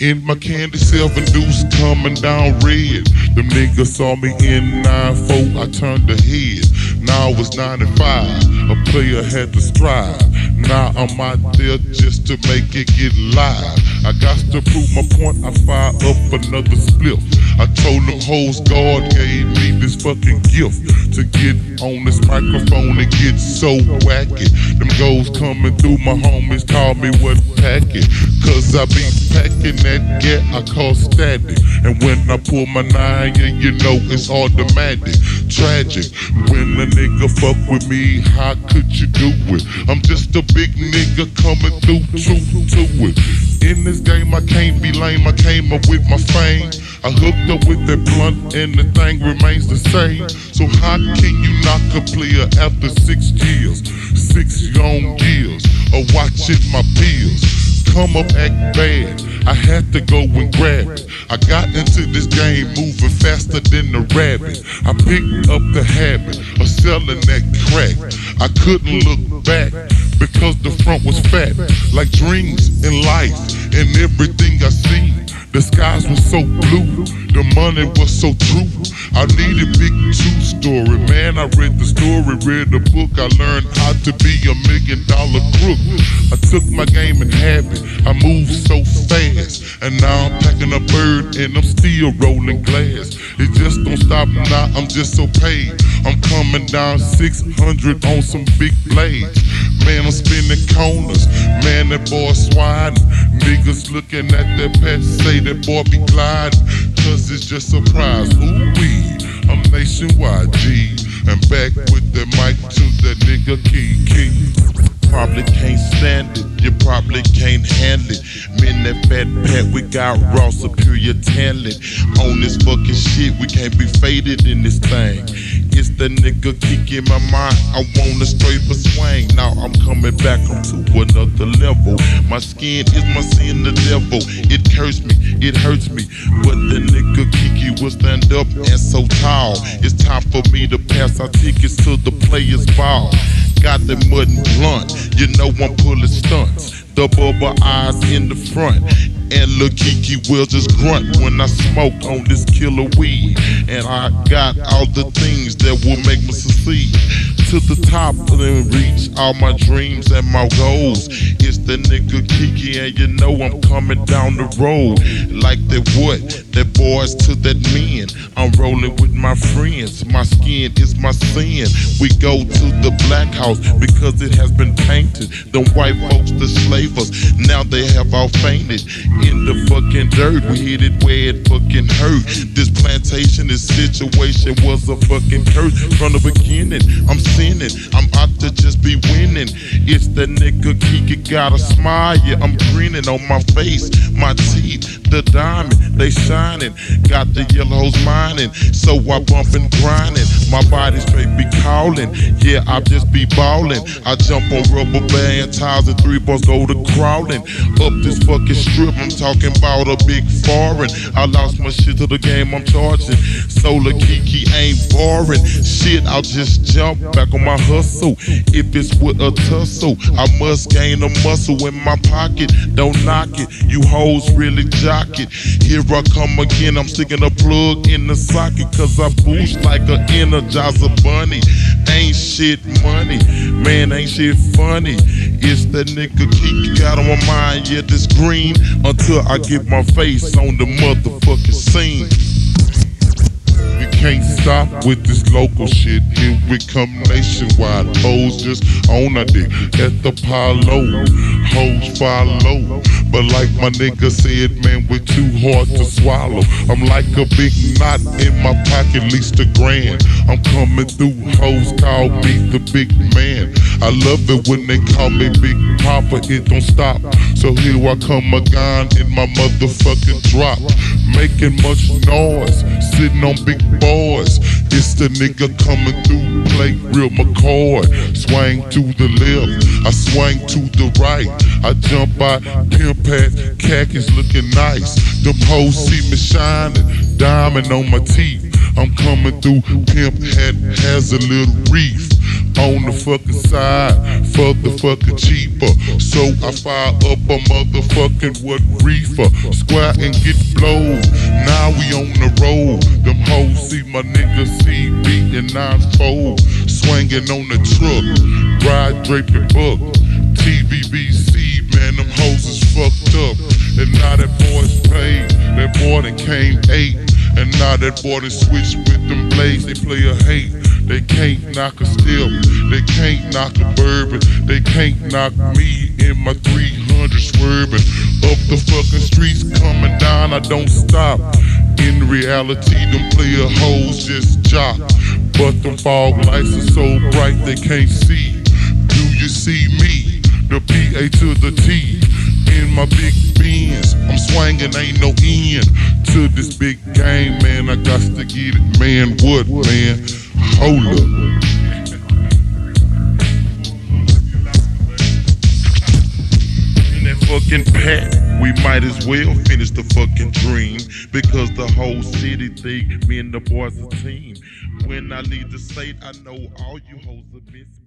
In my candy seven deuce coming down red. Them niggas saw me in 9-4, I turned the head. Now it's 95, a player had to strive. Now I'm out there just to make it get live. I got to prove my point, I fire up another split. I told them hoes God gave me this fucking gift to get on this microphone and get so wacky. Them goals coming through, my homies call me what packet. Cause I be packing that get I call static. And when I pull my nine, yeah, you know it's automatic. Tragic. When a nigga fuck with me, how could you do it? I'm just a big nigga coming through, true to it. In this game, I can't be lame, I came up with my fame. I hooked up with that blunt and the thing remains the same. So how can you knock a player after six years? Six long years of watching my bills come up act bad. I had to go and grab it. I got into this game moving faster than the rabbit. I picked up the habit of selling that crack. I couldn't look back because the front was fat, like dreams in life and everything I seen. The skies were so blue, the money was so true. I needed a big two story. man. I read the story, read the book. I learned how to be a million dollar crook. I took my game and habit. I moved so fast, and now I'm packing a bird and I'm still rolling glass. It just don't stop now. I'm just so paid. I'm coming down 600 on some big blades. Man, I'm spinning corners. Man, that boy swiding. Niggas looking at that pet say that boy be gliding. Cause it's just surprise. Ooh wee, I'm nationwide G. And back with the mic to the nigga Keke. Probably can't stand it, you probably can't handle it. Men that Fat Pat, we got raw superior talent. On this fucking shit, we can't be faded in this thing. It's the nigga kick in my mind. I want a straight for swing. Now I'm coming back up to another level. My skin is my sin, the devil. It cursed me, it hurts me. But the nigga Keke will stand up and so tall. It's time for me to pass our tickets to the players' ball. Got the mud and blunt, you know I'm pulling stunts. The bubble eyes in the front. And Lil Keke will just grunt when I smoke on this killer weed. And I got all the things that will make me succeed. To the top and reach all my dreams and my goals. It's the nigga Keke, and you know I'm coming down the road. Like that what? That boys to that men. I'm rolling with my friends. My skin is my sin. We go to the black house because it has been painted. Them white folks, the slavers, now they have all fainted in the fucking dirt. We hit it where it fucking hurt. This plantation, this situation was a fucking curse from the beginning. I'm sinning, I'm out to just be winning. It's the nigga Keke got a smile, yeah, I'm grinning on my face, my teeth, the diamond, they shining. Got the yellows mining, so I bump and grinding. My body straight be calling, yeah, I just be balling. I jump on rubber band tires and three boys go to crawling up this fucking strip. I'm talking about a big foreign. I lost my shit to the game I'm charging. Solar Keke ain't boring. Shit, I'll just jump back on my hustle. If it's with a tussle, I must gain a muscle in my pocket. Don't knock it, you hoes really jock it. Here I come again, I'm sticking a plug in the socket. Cause I boost like an energizer bunny. Ain't shit money, man, ain't shit funny. It's the nigga Keke got on my mind, yeah, this green until I get my face on the motherfucking scene. Can't stop with this local shit. Here we come nationwide. Hoes just on a dick at the palo. Hoes follow. But like my nigga said, man, we're too hard to swallow. I'm like a big knot in my pocket, least a grand. I'm coming through, hoes call me the big man. I love it when they call me Big Papa, it don't stop. So here I come again in my motherfucking drop. Making much noise, sitting on big boys. It's the nigga coming through, play real McCoy. Swing to the left, I swing to the right. I jump out, pimp hat, khakis looking nice. Them hoes see me shining, diamond on my teeth. I'm coming through, pimp hat has a little reef. On the fucking side for the fucking cheaper. So I fire up a motherfucking what reefer, squat and get blowed. Now we on the road. Them hoes see my nigga CB and nine fold, swinging on the truck, ride draping buck. TVBC, man, them hoes is fucked up. And now that boy's paid, that boy done came eight. And now that boy done switched with them blades, they play a hate. They can't knock a step, they can't knock a bourbon, they can't knock me in my 300 swerving. Up the fucking streets coming down, I don't stop. In reality, them player hoes just jock. But them fog lights are so bright they can't see. Do you see me? The PA to the T in my big Benz. I'm swinging, ain't no end to this big game, man. I got to get it, man. What, man? That fucking pack, we might as well finish the fucking dream because the whole city think me and the boys a team. When I leave the state, I know all you hoes will miss me.